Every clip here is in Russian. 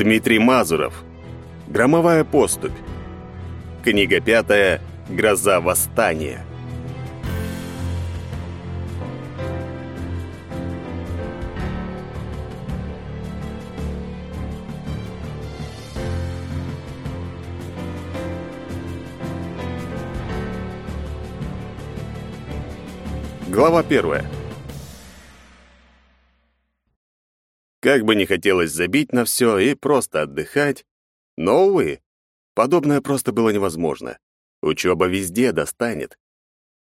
Дмитрий Мазуров. Громовая поступь. Книга пятая. Гроза восстания. Глава первая. Как бы не хотелось забить на все и просто отдыхать, но, увы, подобное просто было невозможно. Учеба везде достанет.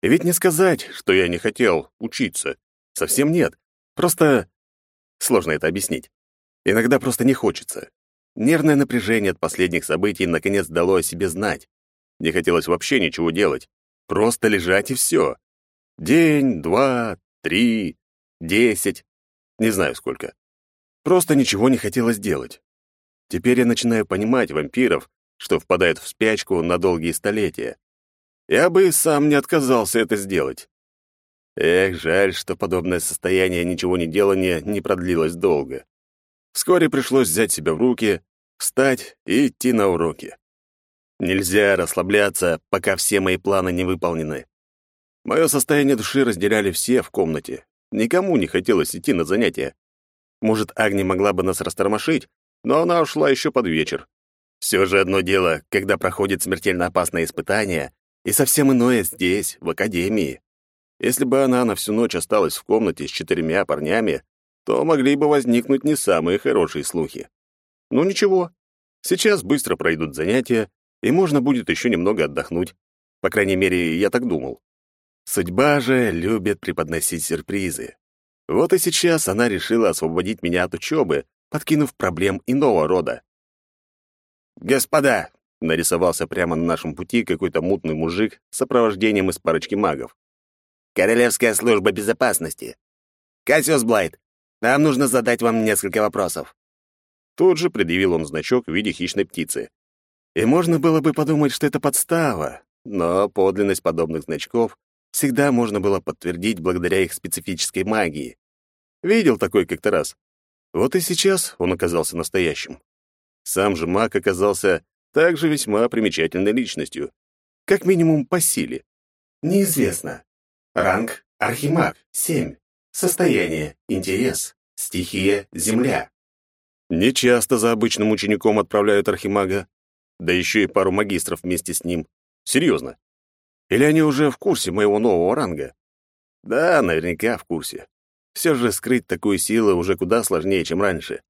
Ведь не сказать, что я не хотел учиться. Совсем нет. Просто сложно это объяснить. Иногда просто не хочется. Нервное напряжение от последних событий наконец дало о себе знать. Не хотелось вообще ничего делать. Просто лежать и все. День, два, три, десять. Не знаю сколько. Просто ничего не хотелось делать. Теперь я начинаю понимать вампиров, что впадают в спячку на долгие столетия. Я бы и сам не отказался это сделать. Эх, жаль, что подобное состояние ничего не делания не продлилось долго. Вскоре пришлось взять себя в руки, встать и идти на уроки. Нельзя расслабляться, пока все мои планы не выполнены. Мое состояние души разделяли все в комнате. Никому не хотелось идти на занятия. Может, Агни могла бы нас растормошить, но она ушла еще под вечер. Все же одно дело, когда проходит смертельно опасное испытание, и совсем иное здесь, в академии. Если бы она на всю ночь осталась в комнате с четырьмя парнями, то могли бы возникнуть не самые хорошие слухи. Ну ничего, сейчас быстро пройдут занятия, и можно будет еще немного отдохнуть. По крайней мере, я так думал. Судьба же любит преподносить сюрпризы. Вот и сейчас она решила освободить меня от учебы, подкинув проблем иного рода. «Господа!» — нарисовался прямо на нашем пути какой-то мутный мужик с сопровождением из парочки магов. «Королевская служба безопасности. Кассиус Блайт, нам нужно задать вам несколько вопросов». Тут же предъявил он значок в виде хищной птицы. И можно было бы подумать, что это подстава, но подлинность подобных значков всегда можно было подтвердить благодаря их специфической магии. Видел такой как-то раз. Вот и сейчас он оказался настоящим. Сам же маг оказался также весьма примечательной личностью. Как минимум по силе. Неизвестно. Ранг — Архимаг, 7. Состояние — интерес. Стихия — Земля. Не часто за обычным учеником отправляют Архимага. Да еще и пару магистров вместе с ним. Серьезно. Или они уже в курсе моего нового ранга? Да, наверняка в курсе. Все же скрыть такую силу уже куда сложнее, чем раньше.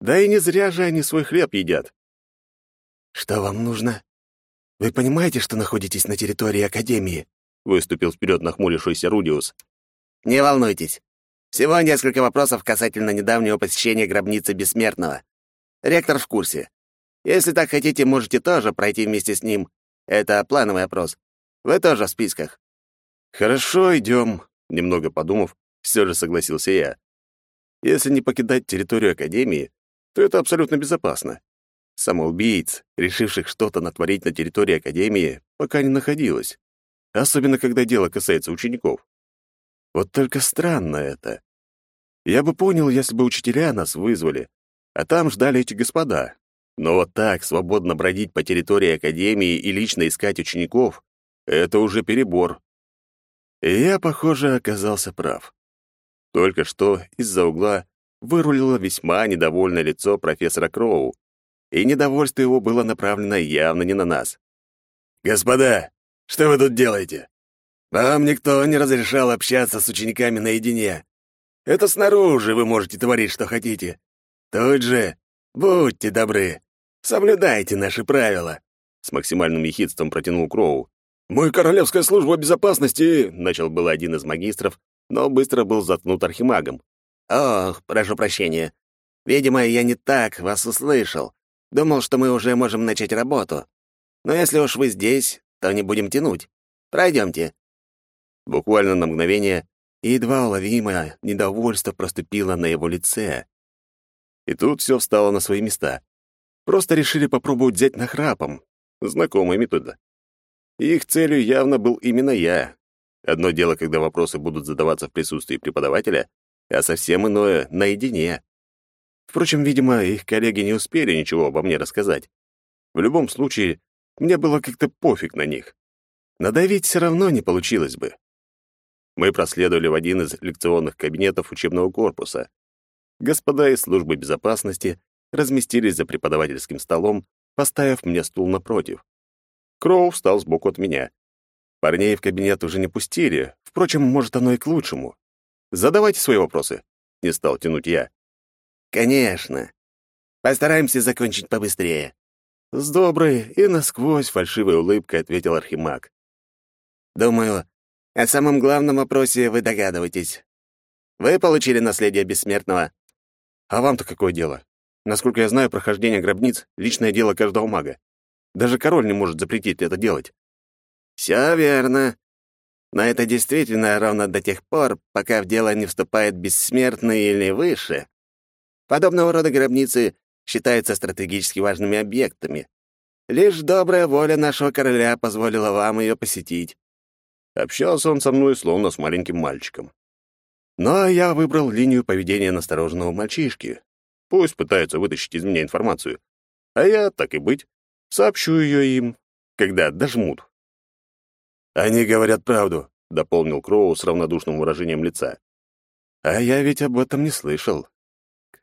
Да и не зря же они свой хлеб едят. «Что вам нужно? Вы понимаете, что находитесь на территории Академии?» выступил вперед нахмурившийся Рудиус. «Не волнуйтесь. Всего несколько вопросов касательно недавнего посещения гробницы Бессмертного. Ректор в курсе. Если так хотите, можете тоже пройти вместе с ним. Это плановый опрос. Вы тоже в списках». «Хорошо, идем», — немного подумав, все же согласился я. «Если не покидать территорию Академии, то это абсолютно безопасно. Самоубийц, решивших что-то натворить на территории Академии, пока не находилось. Особенно, когда дело касается учеников. Вот только странно это. Я бы понял, если бы учителя нас вызвали, а там ждали эти господа. Но вот так свободно бродить по территории Академии и лично искать учеников это уже перебор. И я, похоже, оказался прав. Только что из-за угла вырулило весьма недовольное лицо профессора Кроу, и недовольство его было направлено явно не на нас. «Господа, что вы тут делаете? Вам никто не разрешал общаться с учениками наедине. Это снаружи вы можете творить, что хотите. Тут же, будьте добры, соблюдайте наши правила», — с максимальным ехидством протянул Кроу. «Мы королевская служба безопасности», — начал был один из магистров, но быстро был заткнут архимагом. «Ох, прошу прощения. Видимо, я не так вас услышал. Думал, что мы уже можем начать работу. Но если уж вы здесь, то не будем тянуть. Пройдемте». Буквально на мгновение едва уловимое недовольство проступило на его лице. И тут все встало на свои места. Просто решили попробовать взять нахрапом. Знакомая метода. Их целью явно был именно я. Одно дело, когда вопросы будут задаваться в присутствии преподавателя, а совсем иное — наедине. Впрочем, видимо, их коллеги не успели ничего обо мне рассказать. В любом случае, мне было как-то пофиг на них. Надавить все равно не получилось бы. Мы проследовали в один из лекционных кабинетов учебного корпуса. Господа из службы безопасности разместились за преподавательским столом, поставив мне стул напротив. Кроу встал сбоку от меня. Парней в кабинет уже не пустили, впрочем, может, оно и к лучшему. Задавайте свои вопросы. Не стал тянуть я. Конечно. Постараемся закончить побыстрее. С доброй и насквозь фальшивой улыбкой ответил Архимаг. Думаю, о самом главном вопросе вы догадываетесь. Вы получили наследие бессмертного. А вам-то какое дело? Насколько я знаю, прохождение гробниц — личное дело каждого мага. Даже король не может запретить это делать. Все верно. Но это действительно ровно до тех пор, пока в дело не вступает бессмертный или выше. Подобного рода гробницы считаются стратегически важными объектами. Лишь добрая воля нашего короля позволила вам ее посетить. Общался он со мной словно с маленьким мальчиком. Но я выбрал линию поведения настороженного мальчишки. Пусть пытаются вытащить из меня информацию. А я, так и быть, сообщу ее им, когда дожмут. «Они говорят правду», — дополнил Кроу с равнодушным выражением лица. «А я ведь об этом не слышал.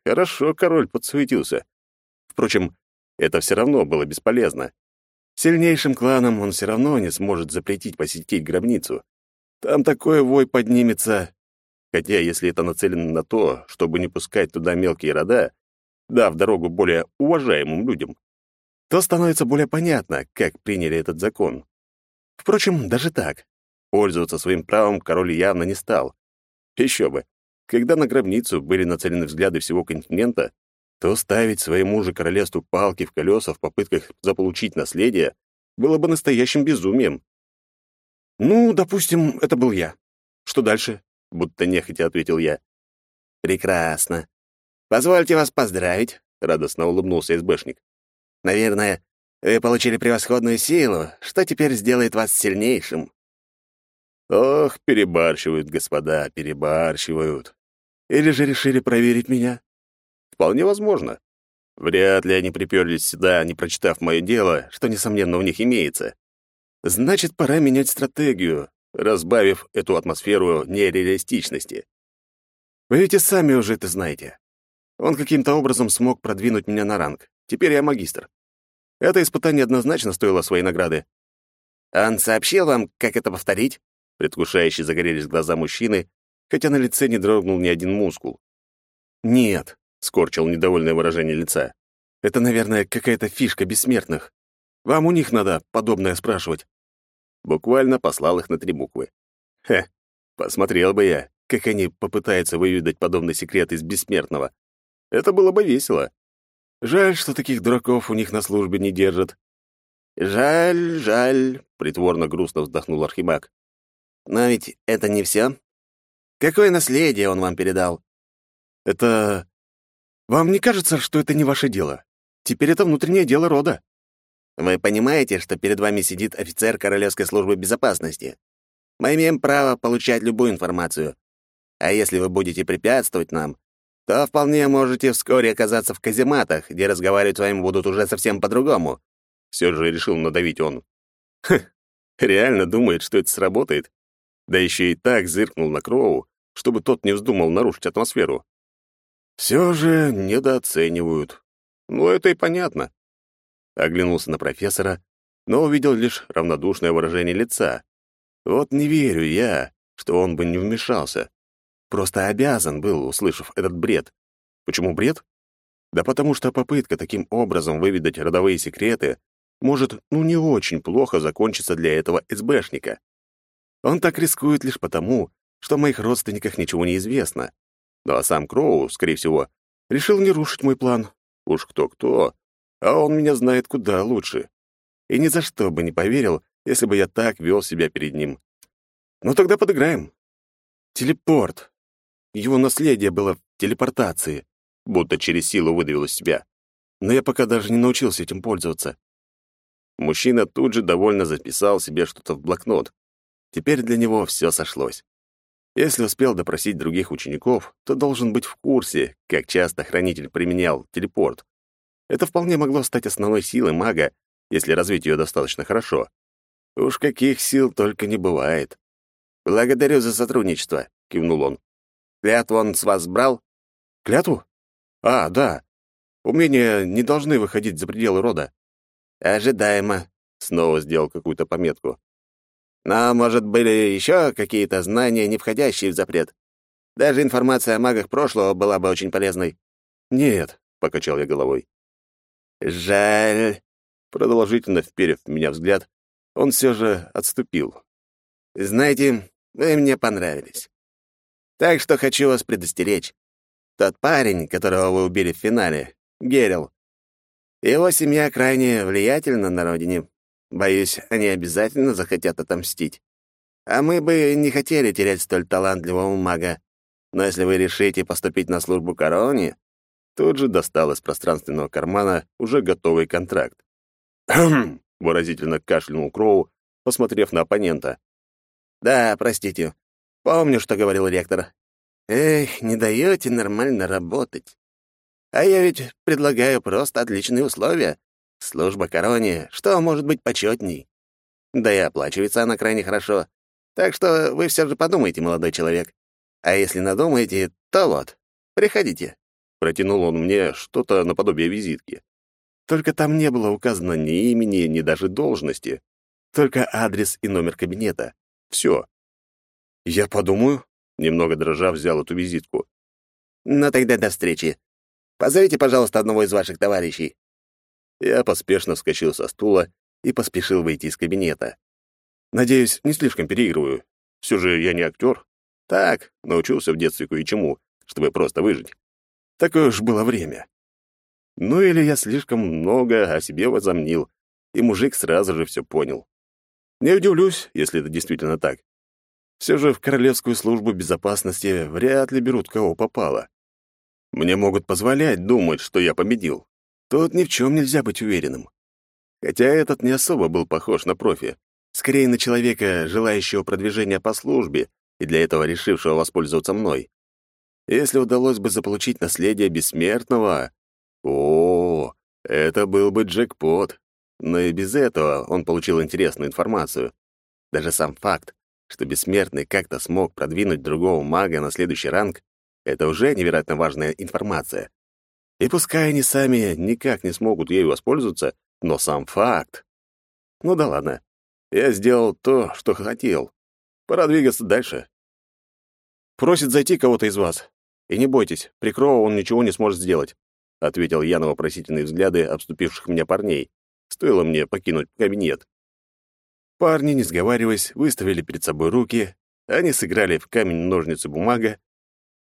Хорошо король подсуетился. Впрочем, это все равно было бесполезно. Сильнейшим кланом он все равно не сможет запретить посетить гробницу. Там такой вой поднимется. Хотя, если это нацелено на то, чтобы не пускать туда мелкие рода, дав дорогу более уважаемым людям, то становится более понятно, как приняли этот закон. Впрочем, даже так. Пользоваться своим правом король явно не стал. Еще бы. Когда на гробницу были нацелены взгляды всего континента, то ставить своему же королевству палки в колеса в попытках заполучить наследие было бы настоящим безумием. «Ну, допустим, это был я. Что дальше?» — будто нехотя ответил я. «Прекрасно. Позвольте вас поздравить», — радостно улыбнулся СБшник. «Наверное, вы получили превосходную силу, что теперь сделает вас сильнейшим». Ох, перебарщивают, господа, перебарщивают. Или же решили проверить меня? Вполне возможно. Вряд ли они приперлись сюда, не прочитав мое дело, что, несомненно, у них имеется. Значит, пора менять стратегию, разбавив эту атмосферу нереалистичности. Вы ведь и сами уже это знаете. Он каким-то образом смог продвинуть меня на ранг. Теперь я магистр. Это испытание однозначно стоило своей награды. «Он сообщил вам, как это повторить?» Предвкушающе загорелись глаза мужчины, хотя на лице не дрогнул ни один мускул. «Нет», — скорчил недовольное выражение лица. «Это, наверное, какая-то фишка бессмертных. Вам у них надо подобное спрашивать». Буквально послал их на три буквы. Хе, посмотрел бы я, как они попытаются выведать подобный секрет из бессмертного. Это было бы весело. Жаль, что таких дураков у них на службе не держат. «Жаль, жаль», — притворно грустно вздохнул Архимаг. «Но ведь это не все. Какое наследие он вам передал?» «Это... Вам не кажется, что это не ваше дело? Теперь это внутреннее дело рода». «Вы понимаете, что перед вами сидит офицер Королевской службы безопасности? Мы имеем право получать любую информацию. А если вы будете препятствовать нам, то вполне можете вскоре оказаться в казематах, где разговаривать с вами будут уже совсем по-другому». Все же решил надавить он. Хм, реально думает, что это сработает? Да еще и так зыркнул на Кроу, чтобы тот не вздумал нарушить атмосферу. Все же недооценивают. Ну, это и понятно. Оглянулся на профессора, но увидел лишь равнодушное выражение лица. Вот не верю я, что он бы не вмешался. Просто обязан был, услышав этот бред. Почему бред? Да потому что попытка таким образом выведать родовые секреты может, ну, не очень плохо закончиться для этого СБшника. Он так рискует лишь потому, что о моих родственниках ничего не известно. Ну а сам Кроу, скорее всего, решил не рушить мой план. Уж кто-кто, а он меня знает куда лучше. И ни за что бы не поверил, если бы я так вел себя перед ним. Ну тогда подыграем. Телепорт. Его наследие было в телепортации, будто через силу выдавил из себя. Но я пока даже не научился этим пользоваться. Мужчина тут же довольно записал себе что-то в блокнот. Теперь для него все сошлось. Если успел допросить других учеников, то должен быть в курсе, как часто хранитель применял телепорт. Это вполне могло стать основной силой мага, если развить ее достаточно хорошо. Уж каких сил только не бывает. «Благодарю за сотрудничество», — кивнул он. «Клятву он с вас брал?» «Клятву? А, да. Умения не должны выходить за пределы рода». «Ожидаемо», — снова сделал какую-то пометку. «Но, может, были еще какие-то знания, не входящие в запрет? Даже информация о магах прошлого была бы очень полезной». «Нет», — покачал я головой. «Жаль», — продолжительно вперев в меня взгляд, он все же отступил. «Знаете, вы мне понравились. Так что хочу вас предостеречь. Тот парень, которого вы убили в финале, Герил, его семья крайне влиятельна на родине. Боюсь, они обязательно захотят отомстить. А мы бы не хотели терять столь талантливого мага. Но если вы решите поступить на службу короне, тут же достал из пространственного кармана уже готовый контракт. «Хм!» — выразительно кашлянул Кроу, посмотрев на оппонента. «Да, простите. Помню, что говорил ректор. Эх, не даете нормально работать. А я ведь предлагаю просто отличные условия. Служба короне, что может быть почетней? Да и оплачивается она крайне хорошо. Так что вы все же подумайте, молодой человек. А если надумаете, то вот, приходите». Протянул он мне что-то наподобие визитки. Только там не было указано ни имени, ни даже должности. Только адрес и номер кабинета. Все. Я подумаю. Немного дрожа взял эту визитку. «Ну тогда до встречи. Позовите, пожалуйста, одного из ваших товарищей». Я поспешно вскочил со стула и поспешил выйти из кабинета. Надеюсь, не слишком переигрываю. Все же я не актер. Так, научился в детстве кое-чему, чтобы просто выжить. Такое уж было время. Ну или я слишком много о себе возомнил, и мужик сразу же все понял. Не удивлюсь, если это действительно так. Все же в Королевскую службу безопасности вряд ли берут кого попало. Мне могут позволять думать, что я победил. Тут ни в чем нельзя быть уверенным. Хотя этот не особо был похож на профи. Скорее на человека, желающего продвижения по службе и для этого решившего воспользоваться мной. Если удалось бы заполучить наследие бессмертного... О, это был бы джекпот. Но и без этого он получил интересную информацию. Даже сам факт, что бессмертный как-то смог продвинуть другого мага на следующий ранг, это уже невероятно важная информация. И пускай они сами никак не смогут ею воспользоваться, но сам факт. Ну да ладно. Я сделал то, что хотел. Пора двигаться дальше. Просит зайти кого-то из вас. И не бойтесь, при Кроу он ничего не сможет сделать, ответил я на вопросительные взгляды обступивших меня парней. Стоило мне покинуть кабинет. Парни, не сговариваясь, выставили перед собой руки, они сыграли в камень-ножницы-бумага,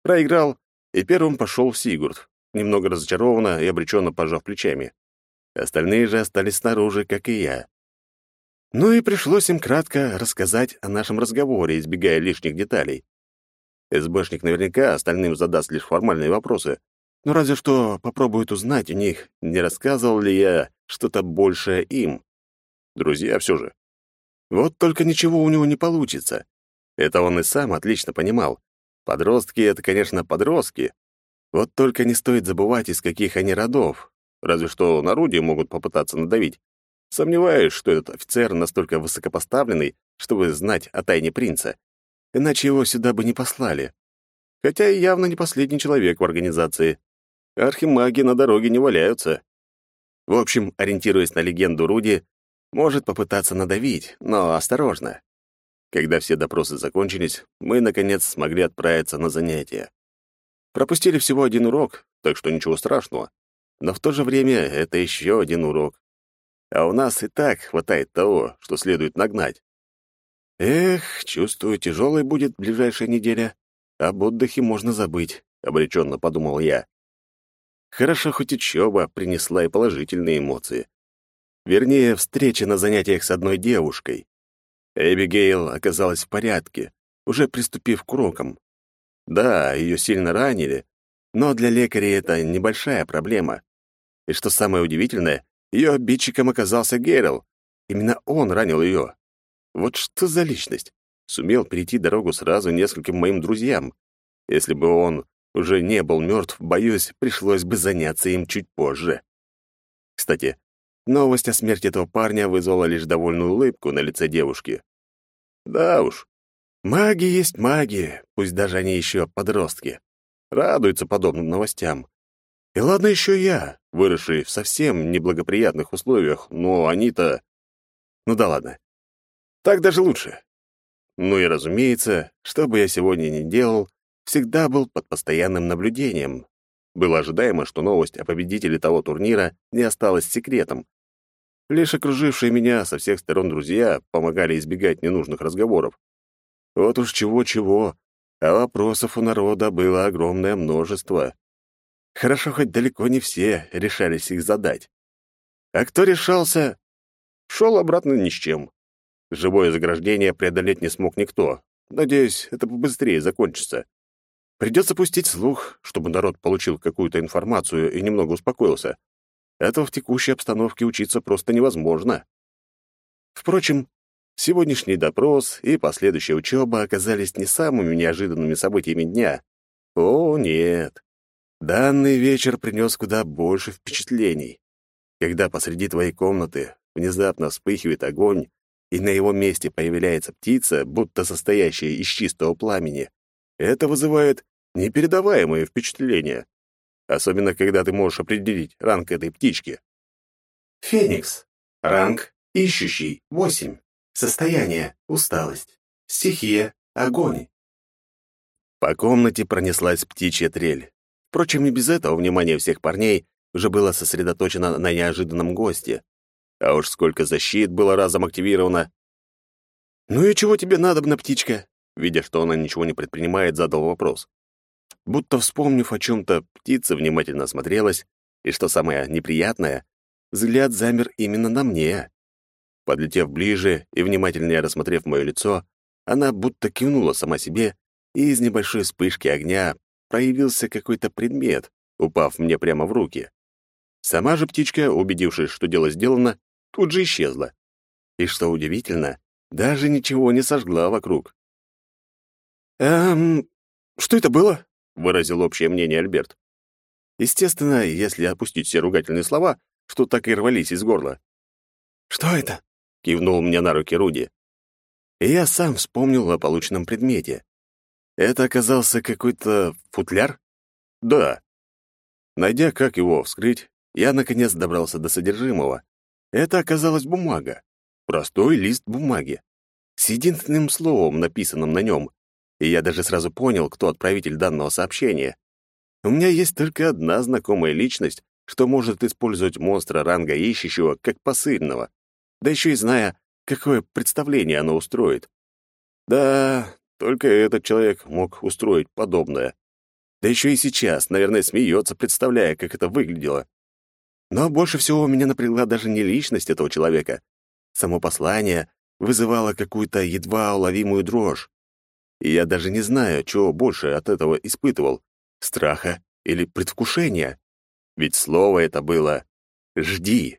проиграл, и первым пошел Сигурд немного разочарованно и обреченно пожав плечами. Остальные же остались снаружи, как и я. Ну и пришлось им кратко рассказать о нашем разговоре, избегая лишних деталей. СБшник наверняка остальным задаст лишь формальные вопросы, но разве что попробует узнать у них, не рассказывал ли я что-то большее им. Друзья все же. Вот только ничего у него не получится. Это он и сам отлично понимал. Подростки — это, конечно, подростки, вот только не стоит забывать, из каких они родов. Разве что на Руди могут попытаться надавить. Сомневаюсь, что этот офицер настолько высокопоставленный, чтобы знать о тайне принца. Иначе его сюда бы не послали. Хотя и явно не последний человек в организации. Архимаги на дороге не валяются. В общем, ориентируясь на легенду Руди, может попытаться надавить, но осторожно. Когда все допросы закончились, мы, наконец, смогли отправиться на занятия. Пропустили всего один урок, так что ничего страшного. Но в то же время это еще один урок. А у нас и так хватает того, что следует нагнать. Эх, чувствую, тяжелой будет ближайшая неделя. Об отдыхе можно забыть, — обреченно подумал я. Хорошо, хоть учеба принесла и положительные эмоции. Вернее, встреча на занятиях с одной девушкой. Эбигейл оказалась в порядке, уже приступив к урокам. Да, ее сильно ранили, но для лекаря это небольшая проблема. И что самое удивительное, ее обидчиком оказался Герл. Именно он ранил ее. Вот что за личность? сумел перейти дорогу сразу нескольким моим друзьям. Если бы он уже не был мертв, боюсь, пришлось бы заняться им чуть позже. Кстати, новость о смерти этого парня вызвала лишь довольную улыбку на лице девушки. Да уж, маги есть маги, пусть даже они еще подростки. Радуются подобным новостям. И ладно еще я, выросший в совсем неблагоприятных условиях, но они-то... Ну да ладно. Так даже лучше. Ну и разумеется, что бы я сегодня ни делал, всегда был под постоянным наблюдением. Было ожидаемо, что новость о победителе того турнира не осталась секретом. Лишь окружившие меня со всех сторон друзья помогали избегать ненужных разговоров. Вот уж чего-чего, а вопросов у народа было огромное множество. Хорошо, хоть далеко не все решались их задать. А кто решался, шел обратно ни с чем. Живое заграждение преодолеть не смог никто. Надеюсь, это побыстрее закончится. Придется пустить слух, чтобы народ получил какую-то информацию и немного успокоился. Этого в текущей обстановке учиться просто невозможно. Впрочем, сегодняшний допрос и последующая учеба оказались не самыми неожиданными событиями дня. О, нет. Данный вечер принес куда больше впечатлений. Когда посреди твоей комнаты внезапно вспыхивает огонь, и на его месте появляется птица, будто состоящая из чистого пламени, это вызывает непередаваемые впечатления. Особенно, когда ты можешь определить ранг этой птички. Феникс. Ранг ищущий 8. Состояние усталость. Стихия огонь. По комнате пронеслась птичья трель. Впрочем, и без этого внимание всех парней уже было сосредоточено на неожиданном госте. А уж сколько защит было разом активировано. «Ну и чего тебе надобно, птичка?» Видя, что она ничего не предпринимает, задал вопрос. Будто вспомнив о чем-то, птица внимательно осмотрелась, и, что самое неприятное, взгляд замер именно на мне. Подлетев ближе и внимательнее рассмотрев мое лицо, она будто кивнула сама себе, и из небольшой вспышки огня проявился какой-то предмет, упав мне прямо в руки. Сама же птичка, убедившись, что дело сделано, тут же исчезла. И что удивительно, даже ничего не сожгла вокруг. «Эм, что это было?» — выразил общее мнение Альберт. Естественно, если опустить все ругательные слова, что так и рвались из горла. «Что это?» — кивнул мне на руки Руди. И я сам вспомнил о полученном предмете. Это оказался какой-то футляр? Да. Найдя, как его вскрыть, я, наконец, добрался до содержимого. Это оказалась бумага. Простой лист бумаги. С единственным словом, написанным на нем. И я даже сразу понял, кто отправитель данного сообщения. У меня есть только одна знакомая личность, что может использовать монстра ранга ищущего как посыльного, да еще и зная, какое представление оно устроит. Да, только этот человек мог устроить подобное. Да еще и сейчас, наверное, смеется, представляя, как это выглядело. Но больше всего меня напрягла даже не личность этого человека. Само послание вызывало какую-то едва уловимую дрожь. И я даже не знаю, чего больше от этого испытывал — страха или предвкушения. Ведь слово это было «жди».